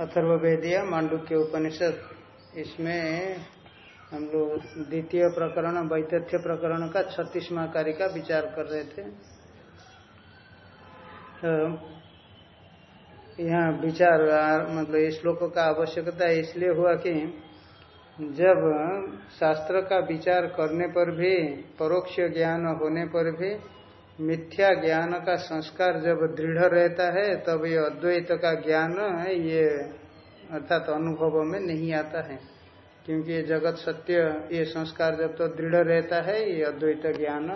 अथर्वेदिया मांडुक्य उपनिषद। इसमें हम लोग द्वितीय प्रकरण, वैतथ्य प्रकरण का छत्तीसवा कार्य का विचार कर रहे थे। तो यहाँ विचार मतलब इस श्लोक का आवश्यकता इसलिए हुआ कि जब शास्त्र का विचार करने पर भी, परोक्ष ज्ञान होने पर भी मिथ्या ज्ञान का संस्कार जब दृढ़ रहता है, तब ये अद्वैत का ज्ञान ये अर्थात तो अनुभव में नहीं आता है। क्योंकि ये जगत सत्य, ये संस्कार जब तो दृढ़ रहता है, ये अद्वैत ज्ञान,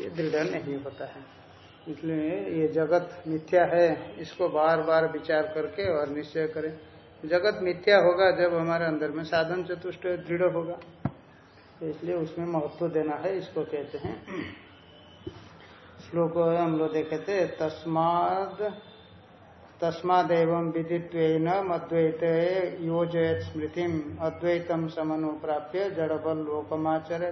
ये दृढ़ नहीं होता है। इसलिए ये जगत मिथ्या है, इसको बार बार विचार करके और निश्चय करें। जगत मिथ्या होगा जब हमारे अंदर में साधन चतुष्ट दृढ़ होगा। इसलिए उसमें महत्व देना है, इसको कहते हैं। श्लोक हम लोग देखे थे तस्माद तस्माद एवं विदित्वेन अद्वैत योजयत स्मृति अद्वैतम समनुप्राप्य जड़बल लोकमाचर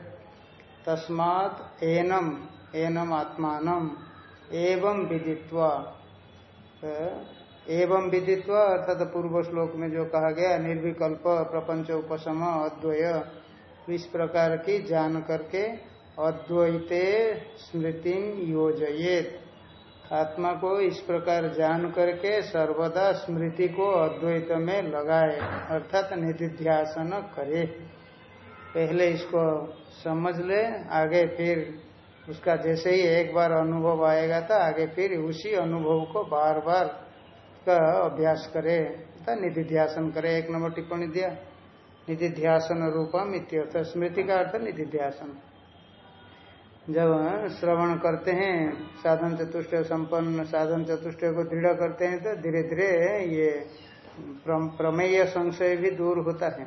तस्मात् एनम एनम आत्मान एवं विदित्वा। एवं विदित्वा अर्थात पूर्व श्लोक में जो कहा गया, निर्विकल्प, प्रपंच, उपशम, अद्वय, इस प्रकार की जान करके अद्वैते स्मृति योजयेत। आत्मा को इस प्रकार जान करके सर्वदा स्मृति को अद्वैत में लगाए, अर्थात निधिध्यासन करे। पहले इसको समझ ले, आगे फिर उसका जैसे ही एक बार अनुभव आएगा तो आगे फिर उसी अनुभव को बार बार का अभ्यास करे, तथा निधिध्यासन करे। एक नंबर टिप्पणी दिया, निधिध्यासन रूपम इत्यर्थ, स्मृति का अर्थ निधिध्यासन। जब श्रवण करते हैं, साधन चतुष्ट संपन्न साधन चतुष्ट को दृढ़ करते हैं तो धीरे धीरे ये प्रमेय संशय भी दूर होता है।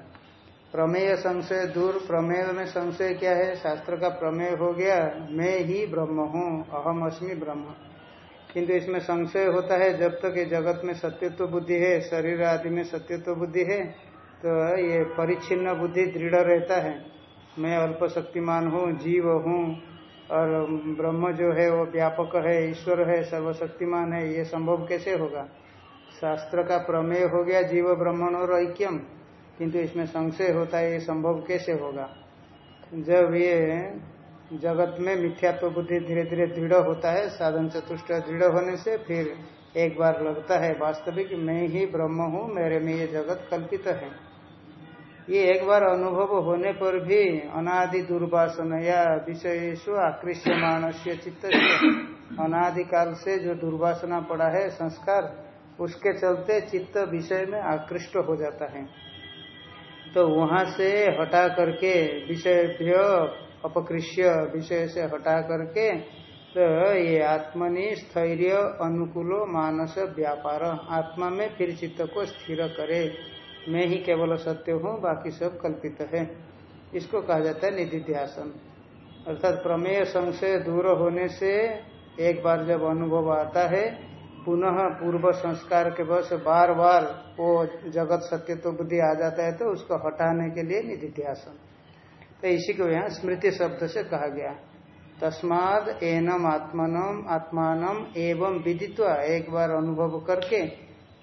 प्रमेय संशय दूर, प्रमेय में संशय क्या है? शास्त्र का प्रमेय हो गया, मैं ही ब्रह्म हूँ, अहम अस्मि ब्रह्म। किंतु इसमें संशय होता है, जब तक ये जगत में सत्यत्व बुद्धि है, शरीर आदि में सत्यत्व बुद्धि है तो ये परिच्छिन्न बुद्धि दृढ़ रहता है। मैं अल्प शक्तिमान हूँ, जीव हूँ और ब्रह्म जो है, वो व्यापक है, ईश्वर है, सर्वशक्तिमान है, ये संभव कैसे होगा? शास्त्र का प्रमेय हो गया जीव ब्रह्मण और ऐक्यम, किंतु इसमें संशय होता है, ये संभव कैसे होगा? जब ये जगत में मिथ्यात्व बुद्धि धीरे धीरे दृढ़ होता है, साधन चतुष्ट दृढ़ होने से फिर एक बार लगता है वास्तविक, मैं ही ब्रह्म हूँ, मेरे में ये जगत कल्पित है। ये एक बार अनुभव होने पर भी अनादि दुर्वासन या विषयेशु आकृष्यमाण से चित्त अनादिकाल से जो दुर्वासना पड़ा है, संस्कार, उसके चलते चित्त विषय में आकृष्ट हो जाता है। तो वहाँ से हटा करके विषय अपकृष्य विषय से हटा करके तो ये आत्मनि स्थैर्य, अनुकूलो, मानस, व्यापार, आत्मा में फिर चित्त को स्थिर करे। मैं ही केवल सत्य हूँ, बाकी सब कल्पित है। इसको कहा जाता है निधिध्यासन। अर्थात प्रमेय संशय दूर होने से एक बार जब अनुभव आता है, पुनः पूर्व संस्कार के बस बार बार वो जगत सत्य तो बुद्धि आ जाता है तो उसको हटाने के लिए निधिध्यासन। तो इसी को यहाँ स्मृति शब्द से कहा गया। तस्माद एनम आत्मनम आत्मान एवं विदित्वा एक बार अनुभव करके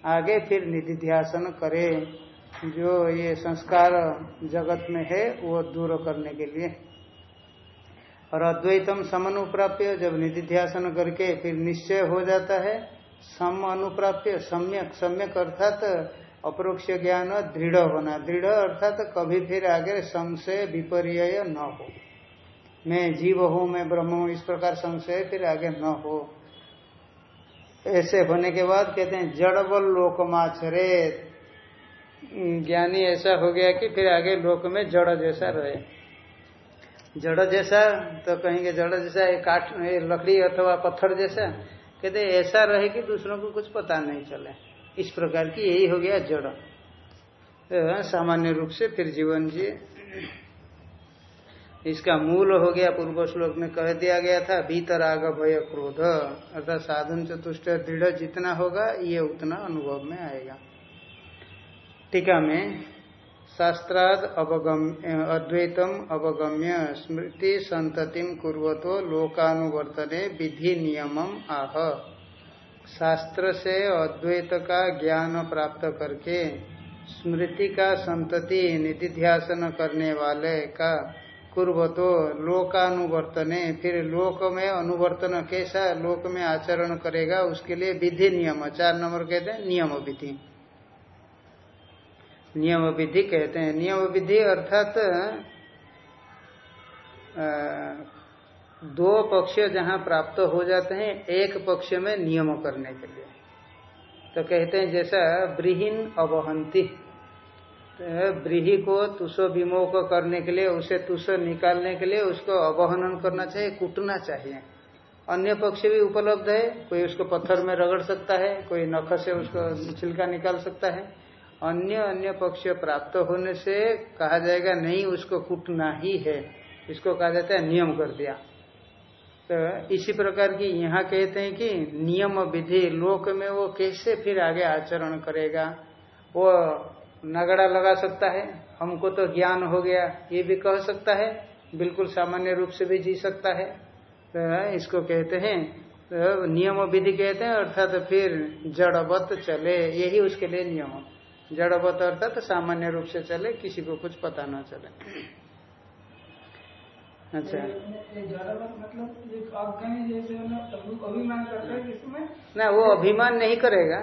आगे फिर निधिध्यासन करे। जो ये संस्कार जगत में है, वो दूर करने के लिए। और अद्वैतम सम अनुप्राप्य जब निधिध्यासन करके फिर निश्चय हो जाता है सम अनुप्राप्य सम्यक सम्यक अर्थात अपरोक्ष ज्ञान दृढ़ होना दृढ़ अर्थात कभी फिर आगे संशय विपर्य न हो। मैं जीव हूँ, मैं ब्रह्म हूँ, इस प्रकार संशय फिर आगे न हो। ऐसे होने के बाद कहते हैं जड़बल लोकमाचरे ज्ञानी ऐसा हो गया कि फिर आगे लोक में जड़ जैसा रहे। जड़ जैसा तो कहेंगे जड़ जैसा एक काठ लकड़ी अथवा पत्थर जैसा। कहते ऐसा रहे कि दूसरों को कुछ पता नहीं चले। इस प्रकार की यही हो गया जड़। तो सामान्य रूप से फिर जीवन जी, इसका मूल हो गया, पूर्व श्लोक में कह दिया गया था भीतराग भय, क्रोध। अर्थात साधन चतुष्ट, दृढ़ जितना होगा, ये उतना अनुभव में आएगा। टीका में शास्त्राद अवगम्य अद्वैतम अवगम्य स्मृति संततिम कुर्वतो लोकानुवर्तने विधि नियमम आह। शास्त्र से अद्वैत का ज्ञान प्राप्त करके स्मृति का संतति निधिध्यासन करने वाले का कुर्व तो लोकानुवर्तने, फिर लोक में अनुवर्तन कैसा, लोक में आचरण करेगा, उसके लिए विधि नियम, चार नंबर कहते हैं, नियम विधि। नियम विधि कहते हैं। नियम विधि अर्थात दो पक्ष जहाँ प्राप्त हो जाते हैं, एक पक्ष में नियम करने के लिए। तो कहते हैं जैसा ब्रीहीन अवहंती। ब्रीही को तुषो विमोक करने के लिए, उसे तुष निकालने के लिए उसको अवहनन करना चाहिए, कूटना चाहिए। अन्य पक्ष भी उपलब्ध है, कोई उसको पत्थर में रगड़ सकता है, कोई नख से उसको छिलका निकाल सकता है। अन्य अन्य पक्ष प्राप्त होने से कहा जाएगा, नहीं, उसको कूटना ही है। इसको कहा जाता है नियम कर दिया। तो इसी प्रकार की यहाँ कहते हैं कि नियम विधि लोक में वो कैसे फिर आगे आचरण करेगा? वो नगड़ा लगा सकता है? हमको तो ज्ञान हो गया। ये भी कह सकता है, बिल्कुल सामान्य रूप से भी जी सकता है। तो इसको कहते हैं तो नियम विधि कहते हैं, अर्थात तो फिर जड़वत चले। यही उसके लिए नियम। जड़वत अर्थात तो सामान्य रूप से चले किसी को कुछ पता ना चले। अच्छा। मतलब ना वो अभिमान नहीं करेगा।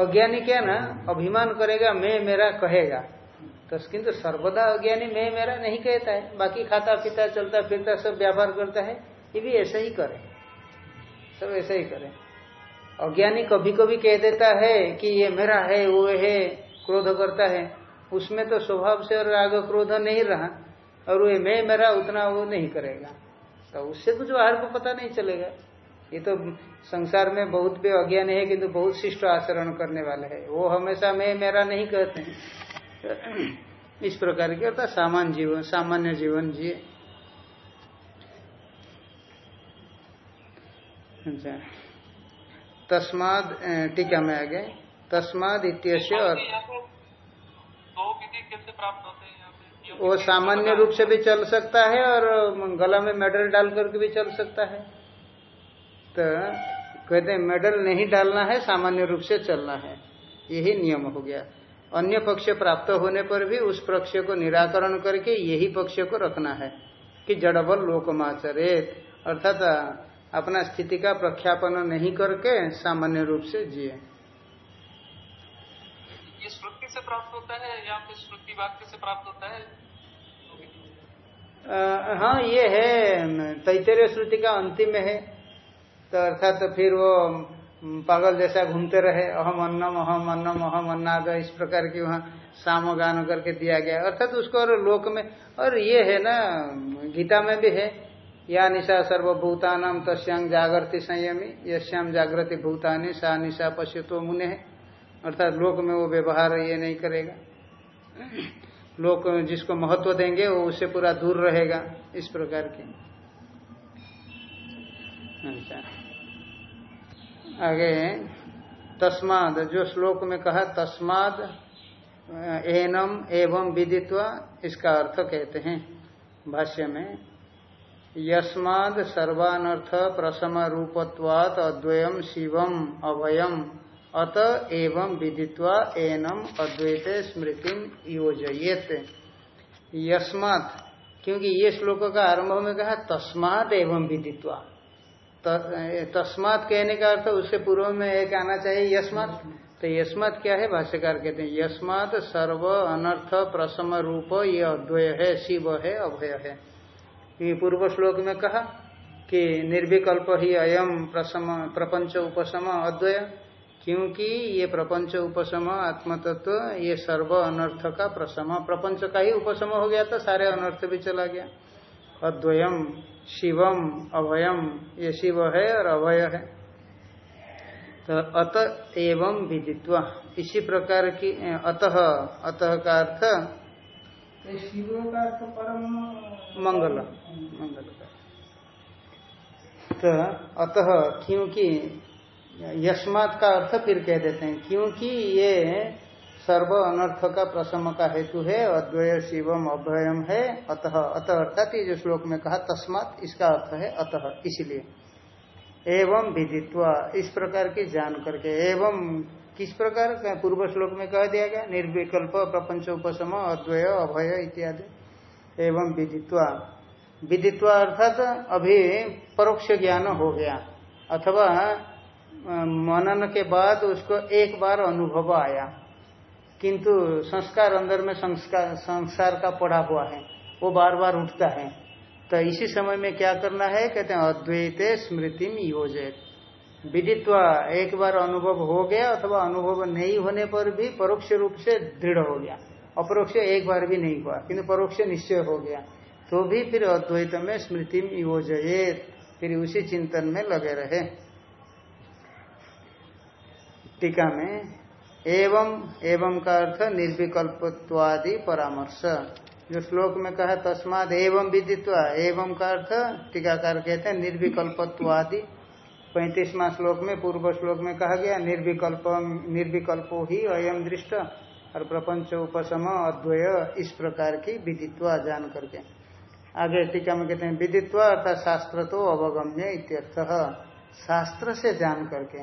अज्ञानी क्या ना अभिमान करेगा मैं मेरा कहेगा। तो किंतु सर्वदा अज्ञानी मैं मेरा नहीं कहता है। बाकी खाता पीता चलता फिरता सब व्यापार करता है ये भी ऐसा ही करे। सब ऐसा ही करे। अज्ञानी कभी कभी कह देता है कि ये मेरा है, वो है, क्रोध करता है। उसमें तो स्वभाव से और राग क्रोध नहीं रहा। और वो मैं मेरा उतना वो नहीं करेगा। तो उससे कुछ बाहर को पता नहीं चलेगा। ये तो संसार में बहुत भी अज्ञान है, किंतु बहुत शिष्ट आचरण करने वाले है। वो हमेशा मैं मेरा नहीं कहते हैं। इस प्रकार के अर्थात सामान्य जीवन सामान्य जीवन जिए अच्छा। तस्माद टीका में आ गए तस्माद इत्यस्य और वो सामान्य रूप से भी चल सकता है और गला में मेडल डाल करके भी चल सकता है। तो कहते हैं मेडल नहीं डालना है सामान्य रूप से चलना है। यही नियम हो गया। अन्य पक्ष प्राप्त होने पर भी उस पक्ष को निराकरण करके यही पक्ष को रखना है कि जड़बल लोकमाचरित। अर्थात अपना स्थिति का प्रख्यापन नहीं करके सामान्य रूप से जिए। ये श्रुति से प्राप्त होता है या फिर श्रुति वाक्य से प्राप्त होता है? आ, हाँ ये है तैतरीय श्रुति का अंतिम है। तो अर्थात तो फिर वो पागल जैसा घूमते रहे अहम अन्नम अहम अन्नम अहम अन्नाद इस प्रकार की वहाँ साम गान करके दिया गया। अर्थात तो उसको और लोक में और ये है ना गीता में भी है या निशा सर्वभूतानाम तस्यांग जागृति संयमी यश्याम जागृति भूतानी, सा निशा पश्य तो मुने। है अर्थात लोक में वो व्यवहार ये नहीं करेगा। लोक जिसको महत्व देंगे, वो उससे पूरा दूर रहेगा इस प्रकार की। अच्छा। आगे, तस्माद, जो श्लोक में कहा, तस्माद, एनम एवं विदित्वा, इसका अर्थ कहते हैं भाष्य में। यस्माद सर्वानर्थ प्रसम रूपत्वात अद्वयम शिवम अभयम अत एवं विदित्वा एनम अद्वैत स्मृति योजयेत। यस्मात, क्योंकि ये श्लोक का आरंभ में कहा, तस्मात एवं विदित्वा। तस्मात कहने का अर्थ उससे पूर्व में एक आना चाहिए, यस्मात? तो यस्मात क्या है? भाष्यकार कहते हैं, यस्मात सर्व अनर्थ प्रसम रूप ये अद्वय है, शिव है, अभय है। ये पूर्व श्लोक में कहा कि निर्विकल्प ही अयम प्रसम, प्रपंच उपशम अद्वय, क्योंकि ये प्रपंच उपशम आत्मतत्व, ये सर्व अनर्थ का प्रसम, प्रपंच का ही उपशम हो गया तो सारे अनर्थ भी चला गया। अद्वयम, शिवम, अभयम, ये शिव है और अभय है। तो अत एवं विदित्वा, इसी प्रकार की, अतः अतः का अर्थ शिव का अर्थ परम, मंगल मंगल तो अतः क्योंकि यस्मात का अर्थ फिर कह देते हैं, क्योंकि ये सर्व अनर्थ का प्रसम का हेतु है, अद्वय, शिवम, अभयम है, अतः अतः अर्थात ये जो श्लोक में कहा, तस्मात, इसका अर्थ है अतः, इसलिए। एवं विदित्वा, इस प्रकार की जान करके, एवं किस प्रकार? पूर्व श्लोक में कह दिया गया, निर्विकल्प, प्रपंच, उपशम, अद्वय, अभय इत्यादि, एवं विदित्वा। विदित्वा अर्थात अभी परोक्ष ज्ञान हो गया, अथवा मनन के बाद उसको एक बार अनुभव आया। किंतु संस्कार अंदर में संस्कार का पड़ा हुआ है, वो बार बार उठता है। तो इसी समय में क्या करना है? कहते हैं, अद्वैत स्मृति योजित विदित्वा एक बार अनुभव हो गया अथवा अनुभव नहीं होने पर भी परोक्ष रूप से दृढ़ हो गया। अपरोक्ष एक बार भी नहीं हुआ, किंतु परोक्ष निश्चय हो गया। तो भी फिर अद्वैत में स्मृति फिर उसी चिंतन में लगे रहे। टीका में, एवं एवं का अर्थ निर्विकल्पत्वादि परामर्श। जो श्लोक में कहा, तस्माद एवं विदित्वा, एवं का अर्थ, टीकाकार कहते हैं, निर्विकल्पत्वादि पैंतीसवा श्लोक में, पूर्व श्लोक में कहा गया, निर्विकल्प, निर्विकल्पो ही अयम दृष्ट, और प्रपंच उपशम अद्वय, इस प्रकार की विदित्वा जान करके। आगे टीका में कहते हैं, विदित्वा अर्थात शास्त्र तो अवगम्य इत्यर्थ। शास्त्र से जान करके।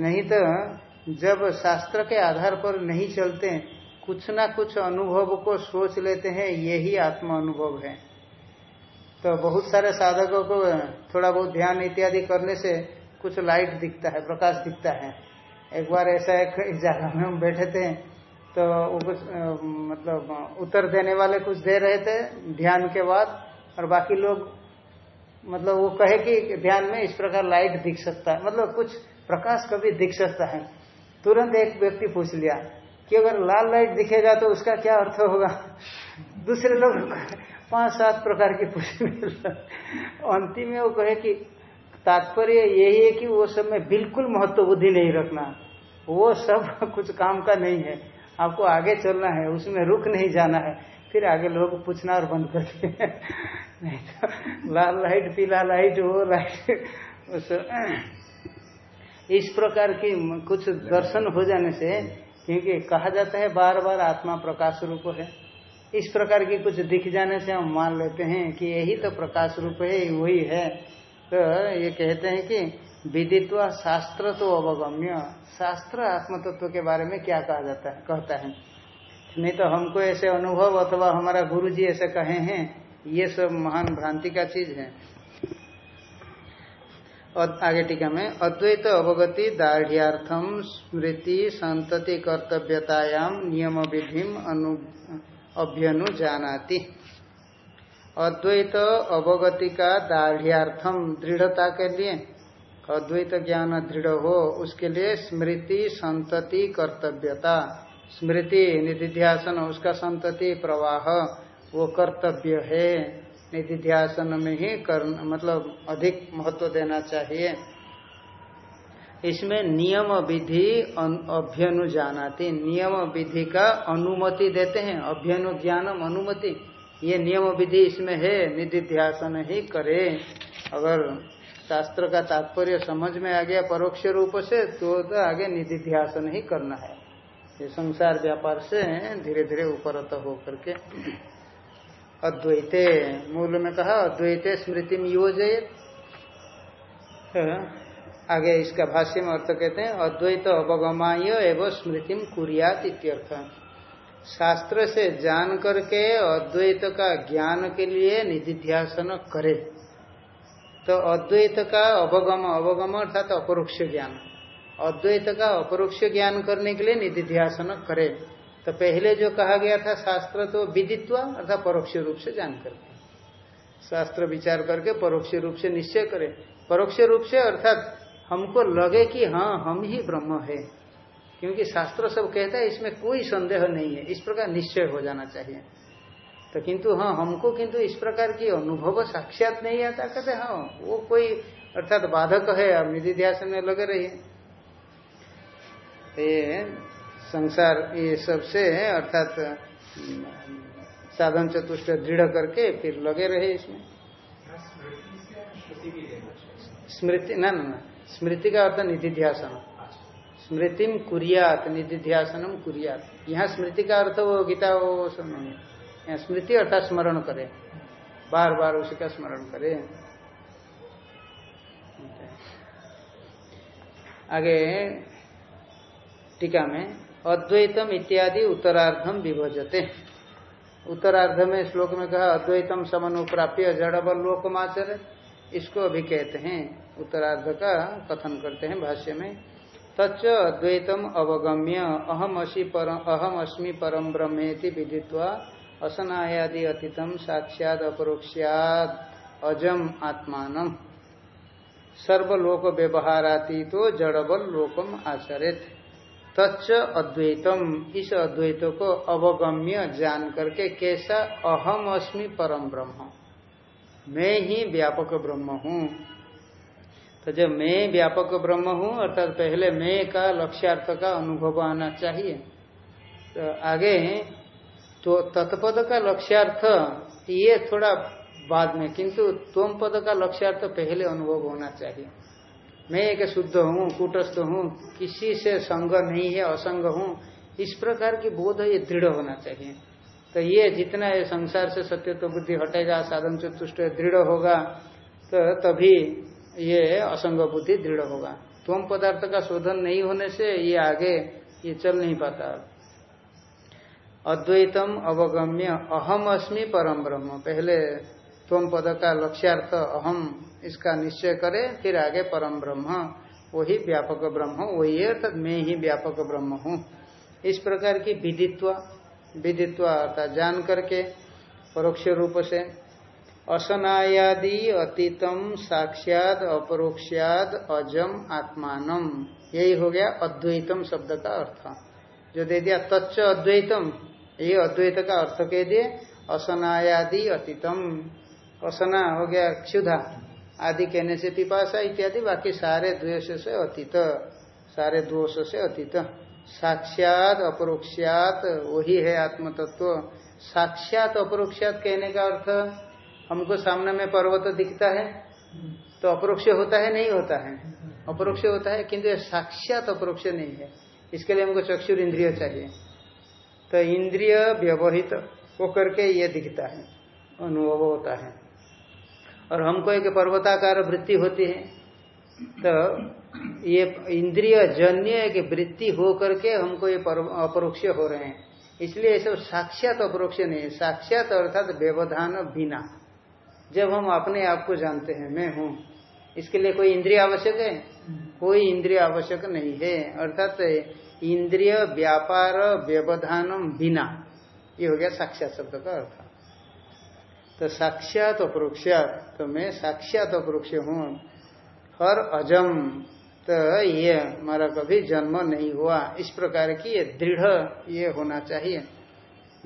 नहीं तो जब शास्त्र के आधार पर नहीं चलते, कुछ ना कुछ अनुभव को सोच लेते हैं, यही आत्म अनुभव है। तो बहुत सारे साधकों को थोड़ा बहुत ध्यान इत्यादि करने से कुछ लाइट दिखता है, प्रकाश दिखता है। एक बार ऐसा एक जगह में हम बैठे थे तो वो कुछ मतलब उत्तर देने वाले कुछ दे रहे थे ध्यान के बाद, और बाकी लोग मतलब वो कहे कि ध्यान में इस प्रकार लाइट दिख सकता है। मतलब कुछ प्रकाश कभी दिख सकता है। तुरंत एक व्यक्ति पूछ लिया कि अगर लाल लाइट दिखेगा तो उसका क्या अर्थ होगा? दूसरे लोग पाँच सात प्रकार की पूछ अंतिम में वो कहे कि तात्पर्य यही है कि वो सब में बिल्कुल महत्व बुद्धि नहीं रखना। वो सब कुछ काम का नहीं है। आपको आगे चलना है, उसमें रुक नहीं जाना है। फिर आगे लोग पूछना और बंद कर करते नहीं तो लाल लाइट, पीला लाइट, वो लाइट उस इस प्रकार की कुछ दर्शन हो जाने से, क्योंकि कहा जाता है बार बार आत्मा प्रकाश रूप है। इस प्रकार की कुछ दिख जाने से हम मान लेते हैं कि यही तो प्रकाश रूप है, वही है। तो ये कहते हैं कि विदित्व शास्त्र तो अवगम्य। शास्त्र आत्म तत्व के बारे में क्या कहा जाता है, कहता है? नहीं तो हमको ऐसे अनुभव अथवा हमारा गुरु जी ऐसे कहे हैं, ये सब महान भ्रांति का चीज़ है। और आगे टीका में, अद्वैत अवगति दाढ़्यार्थम स्मृति संतति कर्तव्यतायाम नियम विधि अनु अभ्यनु जानाति। अद्वैत अवगति का दाढ़्यार्थम दृढ़ता के लिए, अद्वैत ज्ञान दृढ़ हो, उसके लिए स्मृति, संतति, कर्तव्यता। स्मृति, निधिध्यासन, उसका संतति, प्रवाह, वो कर्तव्य है। निधिध्यासन में ही कर मतलब अधिक महत्व देना चाहिए। इसमें नियम विधि अभ्यनु जानाती नियम विधि का अनुमति देते हैं। अभ्यनु ज्ञानम अनुमति। ये नियम विधि इसमें है निधिध्यासन ही करे। अगर शास्त्र का तात्पर्य समझ में आ गया परोक्ष रूप से तो, तो आगे निधिध्यासन ही करना है। ये संसार व्यापार से धीरे धीरे उपरत होकर के अद्वैते मूल में कहा अद्वैते स्मृति में योजित आगे इसका भाष्य में अर्थ कहते हैं, अद्वैत अवगमाय एवं स्मृति कुरियात इत्यर्थ। शास्त्र से जान करके अद्वैत का ज्ञान के लिए निधिध्यासन करे। तो अद्वैत का अवगम अवगम अर्थात अपरोक्ष ज्ञान। अद्वैत का अपरोक्ष ज्ञान करने के लिए निधिध्यासन करे। तो पहले जो कहा गया था शास्त्र तो विदित्व अर्थात परोक्ष रूप से जान करके। शास्त्र विचार करके परोक्ष रूप से निश्चय करे। परोक्ष रूप से अर्थात हमको लगे कि हाँ हम ही ब्रह्म है। क्योंकि शास्त्र सब कहता है इसमें कोई संदेह नहीं है। इस प्रकार निश्चय हो जाना चाहिए। तो किंतु हाँ हमको किंतु इस प्रकार की अनुभव साक्षात नहीं आता। कहते हाँ वो कोई अर्थात बाधक है अब निधि ध्यास में लगे रहिए। संसार ये सबसे अर्थात साधन चतुष्ट दृढ़ करके फिर लगे रहे इसमें। स्मृति ना ना ना। स्मृति का अर्थ निधिध्यासन। स्मृतिम कुरियात निधिध्यासनम कुरियात। यहाँ स्मृति का अर्थ वो गीता वो सब यहाँ स्मृति अर्थात स्मरण करे। बार बार उसी का स्मरण करे। आगे टीका में, अद्वैतम इत्यादि उत्तरार्धम विभजते। उत्तरार्ध में श्लोक में कहा, अद्वैतम समनुप्राप्य जड़बल लोकमाचर इसको अभी कहते हैं। उत्तरार्ध का कथन करते हैं भाष्य में। तच्च अद्वैतम अवगम्य अहम अशी पर अहम अस्मि परम ब्रह्मेति विदित्वा, असनायादि अतीतम साक्षात अपरोक्षाद अजम आत्मान सर्वलोक व्यवहाराती तो जड़बल लोकम आचरित। तच्च अद्वैतम, इस अद्वैत को अवगम्य जान करके कैसा अहम अस्मि परम ब्रह्म। मैं ही व्यापक ब्रह्म हूँ। तो जब मैं व्यापक ब्रह्म हूँ, अर्थात पहले मैं का लक्ष्यार्थ का अनुभव आना चाहिए। तो आगे तो तत्पद का लक्ष्यार्थ, ये थोड़ा बाद में, किंतु तुम पद का लक्ष्यार्थ पहले अनुभव होना चाहिए। मैं एक शुद्ध हूँ, कूटस्थ हूँ, किसी से संग नहीं है, असंग हूँ, इस प्रकार की बोध ये दृढ़ होना चाहिए। तो ये जितना ये संसार से सत्य तो बुद्धि हटेगा, साधन चतुष्ट दृढ़ होगा तो तभी ये असंग बुद्धि दृढ़ होगा। तुम पदार्थ का शोधन नहीं होने से ये आगे ये चल नहीं पाता। अद्वैतम अवगम्य, अहम अस्मि परम ब्रह्म। पहले तुम पद का लक्ष्यार्थ अहम, इसका निश्चय करे, फिर आगे परम ब्रह्म। वही व्यापक ब्रह्म, वही है अर्थात मैं ही व्यापक ब्रह्म हूँ। इस प्रकार की विदित्व विदित्व अर्थात जान करके, परोक्ष रूप से असनायादि अतीतम साक्षात अपरोक्षाद अजम आत्मान यही हो गया अद्वैतम शब्द का अर्थ। जो दे दिया तच्च अद्वैतम, ये अद्वैत का अर्थ कह दिए असनायादि अतीतम। असना हो गया क्षुधा, आदि कहने से पिपाशा इत्यादि, बाकी सारे द्वेष से अतीत, सारे दोष से अतीत। साक्षात, अपरोक्षात, वही है आत्म तत्व साक्षात, अपरोक्षात कहने का अर्थ हमको सामने में पर्वत दिखता है तो अपरोक्ष होता है, नहीं होता है? अपरोक्ष होता है, किंतु साक्षात अपरोक्ष नहीं है। इसके लिए हमको चक्षुर इंद्रिय चाहिए। तो इंद्रिय व्यवहित होकर के ये दिखता है, अनुभव होता है। और हमको एक पर्वताकार वृत्ति होती है तो ये इंद्रिय जन्य एक वृत्ति हो करके हमको ये अपरोक्ष हो रहे हैं। इसलिए ये सब साक्षात अपरोक्ष नहीं है। साक्षात अर्थात व्यवधान बिना। जब हम अपने आप को जानते हैं, मैं हूँ। इसके लिए कोई इंद्रिय आवश्यक है? कोई इंद्रिय आवश्यक नहीं है। अर्थात इंद्रिय व्यापार व्यवधान बिना। ये हो गया साक्षात शब्द का अर्थ। तो साक्षात अपरोक्षात तो मैं साक्षात अपरोक्ष हूँ। हर अजम तो ये हमारा कभी जन्म नहीं हुआ। इस प्रकार की ये दृढ़ ये होना चाहिए।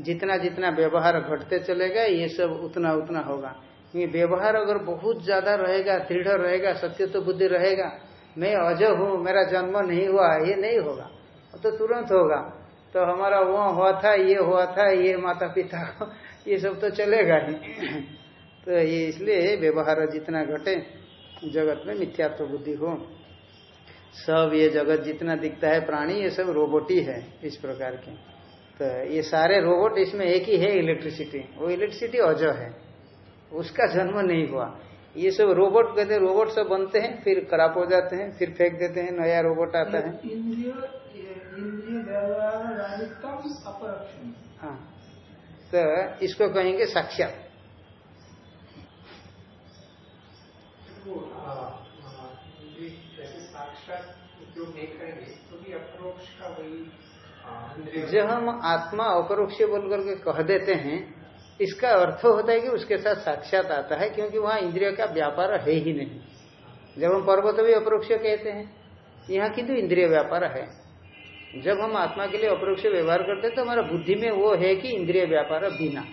जितना जितना व्यवहार घटते चलेगा, ये सब उतना उतना होगा। व्यवहार अगर बहुत ज़्यादा रहेगा, दृढ़ रहेगा, सत्य तो बुद्धि रहेगा, मैं अज हूँ, मेरा जन्म नहीं हुआ, ये नहीं होगा। तो तुरंत होगा। तो हमारा वो हुआ था, ये हुआ था, ये माता पिता ये सब तो चलेगा ही। तो ये इसलिए व्यवहार जितना घटे, जगत में मिथ्यात्व बुद्धि हो। सब ये जगत जितना दिखता है, प्राणी ये सब रोबोट ही है इस प्रकार के। तो ये सारे रोबोट इसमें एक ही है इलेक्ट्रिसिटी वो इलेक्ट्रिसिटी अज है। उसका जन्म नहीं हुआ। ये सब रोबोट कहते हैं रोबोट सब बनते हैं फिर खराब हो जाते हैं फिर फेंक देते हैं नया रोबोट आता है। हाँ। तो इसको कहेंगे साक्षात जब हम आत्मा अपरोक्ष बोल करके कह देते हैं इसका अर्थ होता है कि उसके साथ साक्षात आता है क्योंकि वहाँ इंद्रिय का व्यापार है ही नहीं। जब हम पर्वत भी अपरोक्ष कहते हैं यहाँ किंतु इंद्रिय व्यापार है। जब हम आत्मा के लिए अपरोक्ष व्यवहार करते हैं तो हमारा बुद्धि में वो है कि इंद्रिय व्यापार बिना।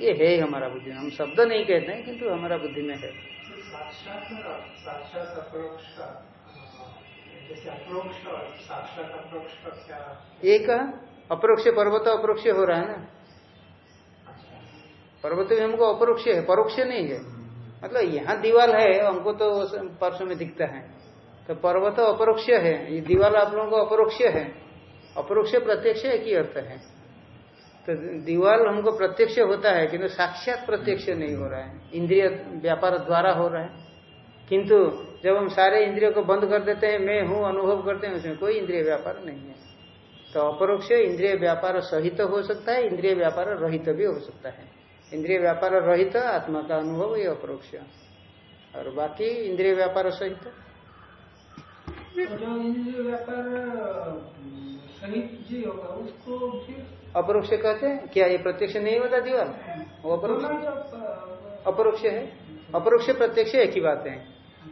ये है ही हमारा बुद्धि। में हम शब्द नहीं कहते हैं किंतु हमारा बुद्धि में है। एक अपरोक्ष पर्वत अपरोक्ष हो रहा है ना। पर्वत भी हमको अपरोक्ष है, परोक्ष नहीं है। मतलब यहाँ दीवाल है, हमको तो परसों में दिखता है। तो पर्वत अपरोक्ष है, ये दीवाल आप लोगों को अपरोक्ष है। अपरोक्ष प्रत्यक्ष एक ही अर्थ है? तो दीवाल हमको प्रत्यक्ष होता है, किंतु साक्षात प्रत्यक्ष नहीं हो रहा है। इंद्रिय व्यापार द्वारा हो रहा है। किंतु जब हम सारे इंद्रियों को बंद कर देते हैं, मैं हूँ, अनुभव करते हैं, उसमें कोई इंद्रिय व्यापार नहीं है। तो अपरोक्ष इंद्रिय व्यापार सहित हो सकता है, इंद्रिय व्यापार रहित भी हो सकता है। इंद्रिय व्यापार रहित तो आत्मा का अनुभव ये अपरोक्ष। और बाकी इंद्रिय व्यापार सहित? तो जो इंद्रिय व्यापार सहित होगा उसको अपरोक्ष कहते हैं? क्या ये प्रत्यक्ष नहीं होता दीवार? वो अपरोक्ष। है अपरोक्ष प्रत्यक्ष एक ही बात है।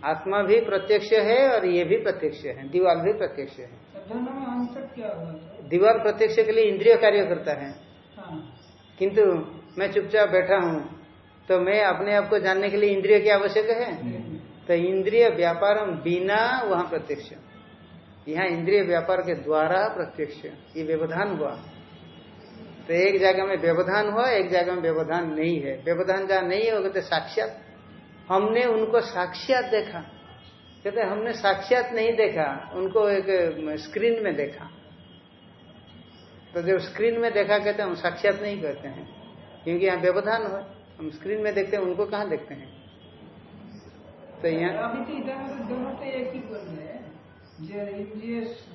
आत्मा भी प्रत्यक्ष है और ये भी प्रत्यक्ष है। दीवार भी प्रत्यक्ष है। था दीवार प्रत्यक्ष के लिए इंद्रिय कार्य करता है। हाँ। किंतु मैं चुपचाप बैठा हूँ। तो मैं अपने आप को जानने के लिए इंद्रिय की आवश्यक है? तो इंद्रिय व्यापार बिना वहाँ प्रत्यक्ष। यहाँ इंद्रिय व्यापार के द्वारा प्रत्यक्ष। ये व्यवधान हुआ। तो एक जगह में व्यवधान हुआ एक जगह में व्यवधान नहीं है। व्यवधान जहाँ नहीं होगा तो साक्षात। हमने उनको साक्षात देखा। कहते हमने साक्षात नहीं देखा उनको एक स्क्रीन में देखा। तो जब स्क्रीन में देखा कहते हम साक्षात नहीं कहते हैं। क्योंकि यहाँ व्यवधान हुआ हम स्क्रीन में देखते हैं उनको कहाँ देखते हैं? तो यहाँ अभी तो तो ही हैं। जो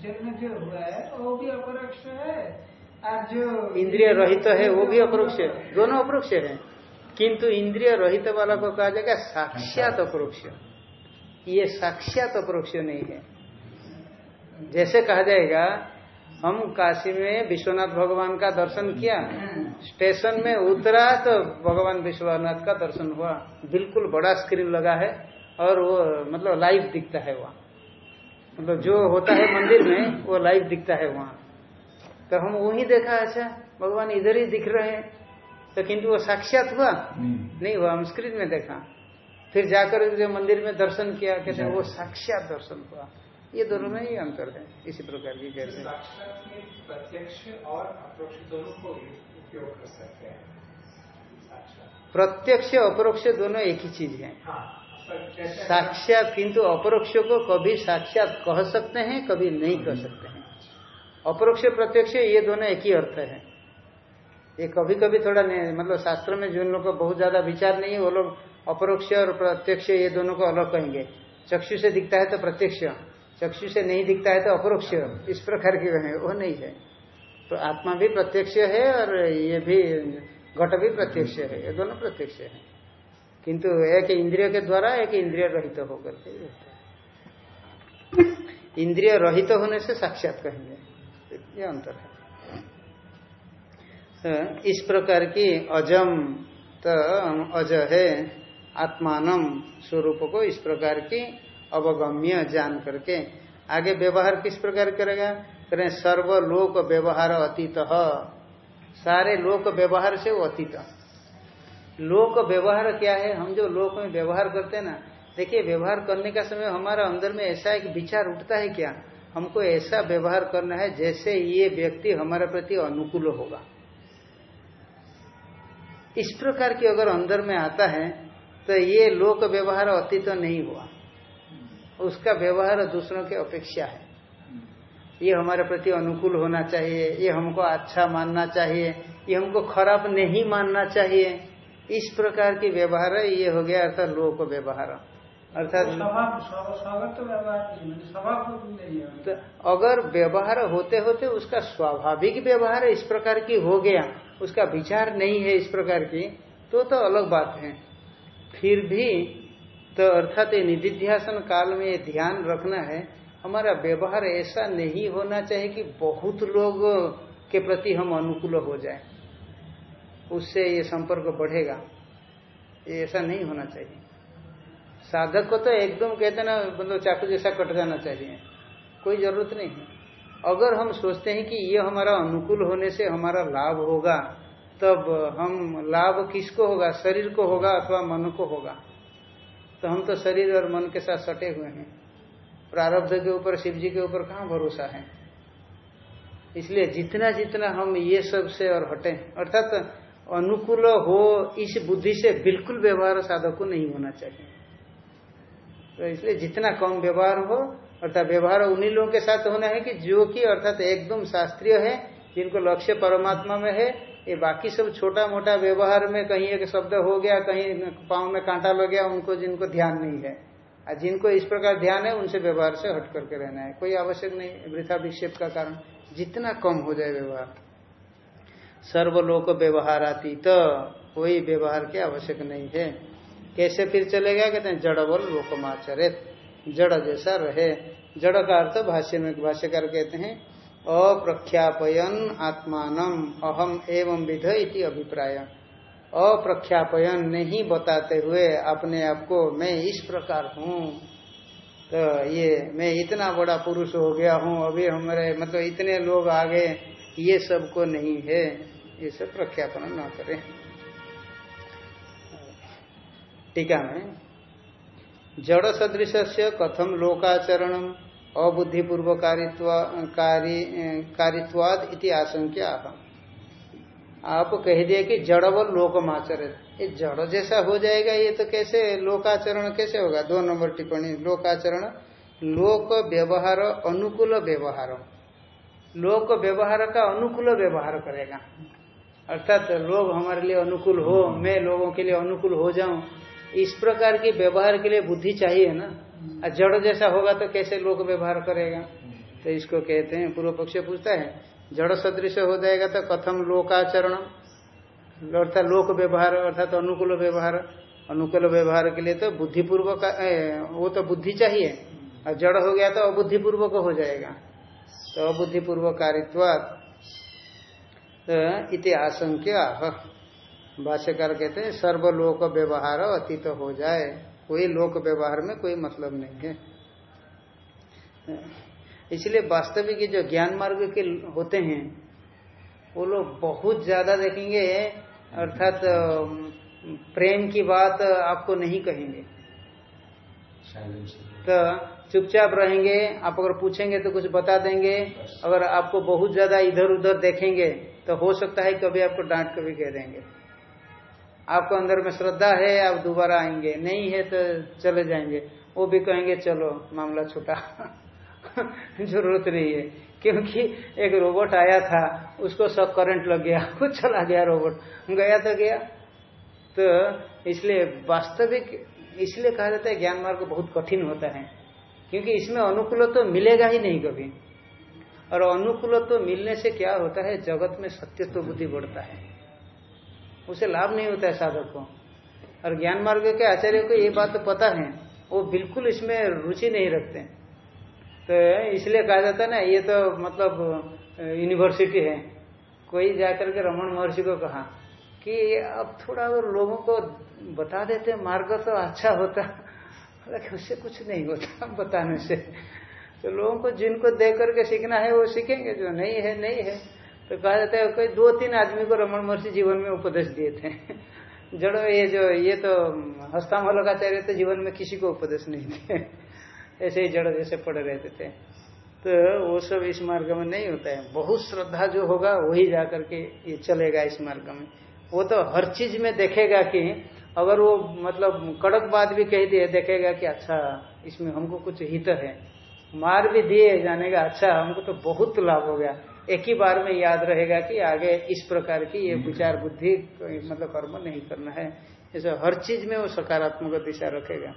जन्म जो हुआ है वो भी अपरोक्ष है। और जो इंद्रिय रहित है वो भी अपरोक्ष है। दोनों अपरोक्ष है। किंतु इंद्रिय रहित वाला को कहा जाएगा साक्षात अपरोक्ष। ये साक्षात अपरोक्ष नहीं है। जैसे कहा जाएगा हम काशी में विश्वनाथ भगवान का दर्शन किया। स्टेशन में उतरा तो भगवान विश्वनाथ का दर्शन हुआ। बिल्कुल बड़ा स्क्रीन लगा है और वो मतलब लाइव दिखता है वहाँ। मतलब जो होता है मंदिर में वो लाइव दिखता है वहाँ। तो हम वही देखा अच्छा भगवान इधर ही दिख रहे हैं। तो किंतु वो साक्षात हुआ? नहीं। नहीं हुआ हम स्क्रीन में देखा। फिर जाकर जो मंदिर में दर्शन किया कहते हैं वो साक्षात दर्शन हुआ। ये दोनों में ही अंतर है, इसी प्रकार की कहते हैं। प्रत्यक्ष और अप्रोक्ष दोनों को उपयोग कर सकते हैं प्रत्यक्ष अपरोक्ष दोनों एक ही चीज़ है। साक्षात, किंतु अपरोक्ष को कभी साक्षात कह सकते हैं, कभी नहीं कह सकते हैं। अपरोक्ष, प्रत्यक्ष, ये दोनों एक ही अर्थ है। ये कभी कभी थोड़ा नहीं मतलब शास्त्र में जिन लोगों को बहुत ज़्यादा विचार नहीं है, वो लोग अपरोक्ष और प्रत्यक्ष, ये दोनों को अलग कहेंगे। चक्षु से दिखता है तो प्रत्यक्ष। चक्षु से नहीं दिखता है तो अपरोक्ष इस प्रकार की है वो नहीं है। तो आत्मा भी प्रत्यक्ष है और ये भी, घट भी प्रत्यक्ष है, ये दोनों प्रत्यक्ष है। किंतु एक इंद्रिय के द्वारा एक इंद्रिय रहित तो होकर के इंद्रिय रहित तो होने से साक्षात कहेंगे। ये अंतर है। तो इस प्रकार की अजम तो अज है आत्मान स्वरूप को इस प्रकार की अवगम्य जान करके आगे व्यवहार किस प्रकार करेगा? करें सर्वलोक व्यवहार अतीत। सारे लोक व्यवहार से वो अतीत। लोक व्यवहार क्या है? हम जो लोक में व्यवहार करते हैं ना, देखिए, व्यवहार करने का समय हमारा अंदर में ऐसा एक विचार उठता है क्या? हमको ऐसा व्यवहार करना है जैसे ये व्यक्ति हमारे प्रति अनुकूल होगा। इस प्रकार की अगर अंदर में आता है तो ये लोक व्यवहार अतीत नहीं हुआ। उसका व्यवहार दूसरों की अपेक्षा है। ये हमारे प्रति अनुकूल होना चाहिए ये हमको अच्छा मानना चाहिए ये हमको खराब नहीं मानना चाहिए। इस प्रकार की व्यवहार ये हो गया अर्थात लोक व्यवहार। अर्थात तो व्यवहार नहीं स्वभाव तो नहीं तो अगर व्यवहार होते होते उसका स्वाभाविक व्यवहार इस प्रकार की हो गया उसका विचार नहीं है इस प्रकार की तो तो अलग बात है। फिर भी तो अर्थात ये निधिध्यासन काल में ध्यान रखना है, हमारा व्यवहार ऐसा नहीं होना चाहिए कि बहुत लोग के प्रति हम अनुकूल हो जाए। उससे ये संपर्क बढ़ेगा। ये ऐसा नहीं होना चाहिए। साधक को तो एकदम कहते ना मतलब चाकू जैसा कट जाना चाहिए। कोई ज़रूरत नहीं है। अगर हम सोचते हैं कि ये हमारा अनुकूल होने से हमारा लाभ होगा, तब हम लाभ किसको होगा? शरीर को होगा अथवा मन को होगा? तो हम तो शरीर और मन के साथ सटे हुए हैं। प्रारब्ध के ऊपर, शिव जी के ऊपर कहाँ भरोसा है? इसलिए जितना जितना हम ये सबसे और हटे, अर्थात अनुकूल हो इस बुद्धि से बिल्कुल व्यवहार साधक को नहीं होना चाहिए। तो इसलिए जितना कम व्यवहार हो, अर्थात व्यवहार उन्हीं लोगों के साथ होना है कि जो कि अर्थात एकदम शास्त्रीय है, जिनको लक्ष्य परमात्मा में है ये बाकी सब छोटा मोटा व्यवहार में कहीं एक शब्द हो गया, कहीं पाँव में कांटा लग गया, उनको जिनको ध्यान नहीं है। और जिनको इस प्रकार ध्यान है, उनसे व्यवहार से हट करके रहना है। कोई आवश्यक नहीं वृथा विक्षेप का कारण। जितना कम हो जाए व्यवहार। सर्वलोक व्यवहार आती तो कोई व्यवहार की आवश्यक नहीं है। कैसे फिर चलेगा? कहते हैं, जड़वल लोकमाचरित। जड़ जैसा रहे। जड़ का अर्थ भाष्य में भाष्यकार कहते हैं अप्रख्यापयन आत्मान, अहम एवं विध इति अभिप्राय। अप्रख्यापयन नहीं बताते हुए अपने आप को मैं इस प्रकार हूँ। तो ये मैं इतना बड़ा पुरुष हो गया हूँ, अभी हमारे मतलब इतने लोग आ गए ये सबको नहीं है। ये सब प्रख्यापन न करें। टीका में। जड़ सदृश से कथम लोकाचरण अबुद्धिपूर्व कारित्वाद इति आशंका आप कह दिए कि जड़ व लोकमाचरित ये जड़ जैसा हो जाएगा, ये तो कैसे लोकाचरण कैसे होगा? दो नंबर टिप्पणी, लोकाचरण, लोक व्यवहार, अनुकूल व्यवहार। लोक व्यवहार का अनुकूल व्यवहार करेगा। अर्थात लोग हमारे लिए अनुकूल हो, मैं लोगों के लिए अनुकूल हो जाऊँ, इस प्रकार के व्यवहार के लिए बुद्धि चाहिए ना? जड़ जैसा होगा तो कैसे लोग व्यवहार करेगा? तो इसको कहते हैं, पूर्व पक्ष पूछता है, जड़ सदृश हो जाएगा तो कथम लोकाचरण अर्थात लोक व्यवहार, अर्थात अनुकूल व्यवहार। अनुकूल व्यवहार के लिए तो बुद्धिपूर्वक वो तो बुद्धि चाहिए। और जड़ हो गया तो अबुद्धिपूर्वक हो जाएगा। तो अबुद्धिपूर्वक कारित्वात इति आशंक्य भाष्यकार कहते हैं, सर्वलोक व्यवहार अतीत तो हो जाए। कोई लोक व्यवहार में कोई मतलब नहीं है। इसलिए वास्तविक जो ज्ञान मार्ग के होते हैं वो लोग बहुत ज़्यादा देखेंगे अर्थात प्रेम की बात आपको नहीं कहेंगे। तो चुपचाप रहेंगे आप अगर पूछेंगे तो कुछ बता देंगे। अगर आपको बहुत ज़्यादा इधर उधर देखेंगे तो हो सकता है कभी आपको डांट कभी कह देंगे। आपको अंदर में श्रद्धा है, आप दोबारा आएँगे। नहीं है तो चले जाएँगे। वो भी कहेंगे, चलो, मामला छूटा। ज़रूरत नहीं है। क्योंकि एक रोबोट आया था, उसको सब करंट लग गया कुछ चला गया रोबोट गया तो गया। तो इसलिए वास्तविक, इसलिए कहा जाता है ज्ञान मार्ग बहुत कठिन होता है। क्योंकि इसमें अनुकूल तो मिलेगा ही नहीं कभी। और अनुकूल तो मिलने से क्या होता है, जगत में सत्य तो बुद्धि बढ़ता है। उसे लाभ नहीं होता है साधक को। और ज्ञान मार्ग के आचार्य को ये बात तो पता है, वो बिल्कुल इसमें रुचि नहीं रखते। तो इसलिए कहा जाता है ना, ये तो मतलब यूनिवर्सिटी है। कोई जाकर के रमन महर्षि को कहा कि अब थोड़ा अगर लोगों को बता देते, मार्ग तो अच्छा होता। लेकिन उससे कुछ नहीं होता बताने से। तो लोगों को जिनको देख करके सीखना है, वो सीखेंगे, जो नहीं है नहीं है। तो कहा जाता है, कोई दो तीन आदमी को रमन महर्षि जीवन में उपदेश दिए थे। जड़ो ये जो, ये तो हस्तामलोकाचार्य तो जीवन में किसी को उपदेश नहीं दिए। ऐसे ही जड़ जैसे पड़े रहते थे। तो वो सब इस मार्ग में नहीं होता है। बहुत श्रद्धा जो होगा, वही जाकर के ये चलेगा इस मार्ग में। वो तो हर चीज़ में देखेगा कि अगर वो मतलब कड़क बात भी कह दिए, देखेगा कि अच्छा इसमें हमको कुछ हित है। मार भी दिए जाने का अच्छा हमको तो बहुत लाभ हो गया। एक ही बार में याद रहेगा कि आगे इस प्रकार की ये विचार बुद्धि मतलब कर्म नहीं करना है। जैसे हर चीज़ में वो सकारात्मक दिशा रखेगा।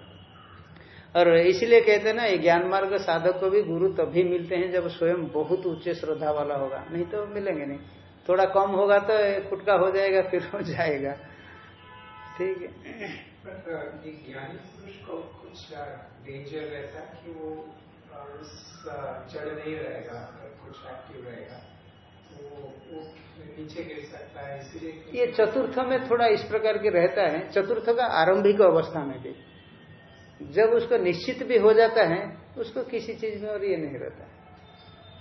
और इसलिए कहते हैं ना, ये ज्ञान मार्ग साधक को भी गुरु तभी मिलते हैं जब स्वयं बहुत उच्च श्रद्धा वाला होगा। नहीं तो मिलेंगे नहीं। थोड़ा कम होगा तो फुटका हो जाएगा, फिर हो जाएगा। ठीक है। जड़ नहीं रहेगा कुछ एक्टिव रहेगा तो नीचे गिर सकता है ये चतुर्थ में थोड़ा इस प्रकार के रहता है। चतुर्थ का आरंभिक अवस्था में भी। जब उसको निश्चित भी हो जाता है, उसको किसी चीज़ में और ये नहीं रहता।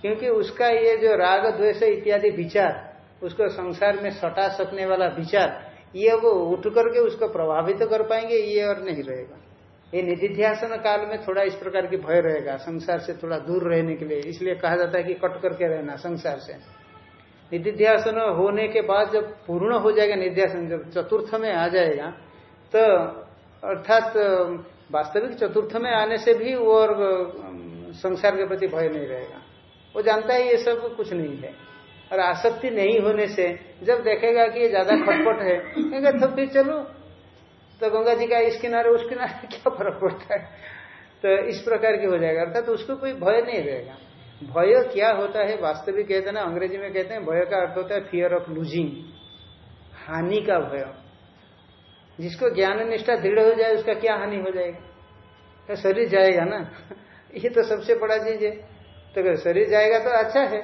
क्योंकि उसका ये जो राग, द्वेष इत्यादि विचार, उसको संसार में सटा सकने वाला विचार, ये वो उठ करके उसको प्रभावित कर पाएँगे, ये और नहीं रहेगा। ये निधिध्यासन काल में थोड़ा इस प्रकार की भय रहेगा, संसार से थोड़ा दूर रहने के लिए। इसलिए कहा जाता है कि कट करके रहना, संसार से। निधिध्यासन होने के बाद जब पूर्ण हो जाएगा निध्यासन, जब चतुर्थ में आ जाएगा तो अर्थात वास्तविक चतुर्थ में आने से भी वो और संसार के प्रति भय नहीं रहेगा। वो जानता है ये सब कुछ नहीं है। और आसक्ति नहीं होने से जब देखेगा कि ये ज़्यादा खटपट है, कहेगा तो फिर चलो। तो गंगा जी का इस किनारे उस किनारे क्या फ़र्क पड़ता है? तो इस प्रकार की हो जाएगा। अर्थात तो उसको कोई भय नहीं रहेगा। भय क्या होता है? वास्तविक कहते हैं ना, अंग्रेज़ी में कहते हैं, भय का अर्थ होता है फियर ऑफ़ लूजिंग हानि का भय। जिसको ज्ञान निष्ठा दृढ़ हो जाए, उसका क्या हानि हो जाएगा? तो शरीर जाएगा ना? ये तो सबसे बड़ा चीज़ है। तो शरीर जाएगा तो अच्छा है।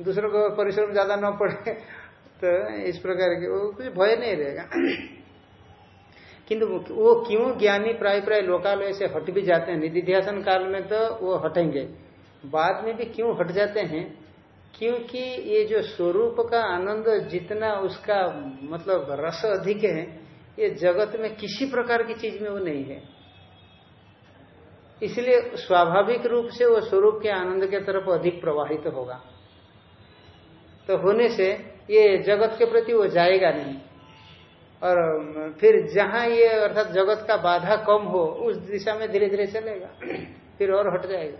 दूसरों को परिश्रम ज़्यादा न पड़े तो इस प्रकार के वो कुछ भय नहीं रहेगा। किंतु वो क्यों ज्ञानी प्राय प्राय लोकालय से हट भी जाते हैं? निधिध्यासन काल में तो वो हटेंगे। बाद में भी क्यों हट जाते हैं? क्योंकि ये जो स्वरूप का आनंद जितना उसका मतलब रस अधिक है, ये जगत में किसी प्रकार की चीज़ में वो नहीं है। इसलिए स्वाभाविक रूप से वो स्वरूप के आनंद के तरफ़ अधिक प्रवाहित तो होगा। तो होने से ये जगत के प्रति वो जाएगा नहीं। और फिर जहाँ ये अर्थात जगत का बाधा कम हो, उस दिशा में धीरे धीरे चलेगा। फिर और हट जाएगा।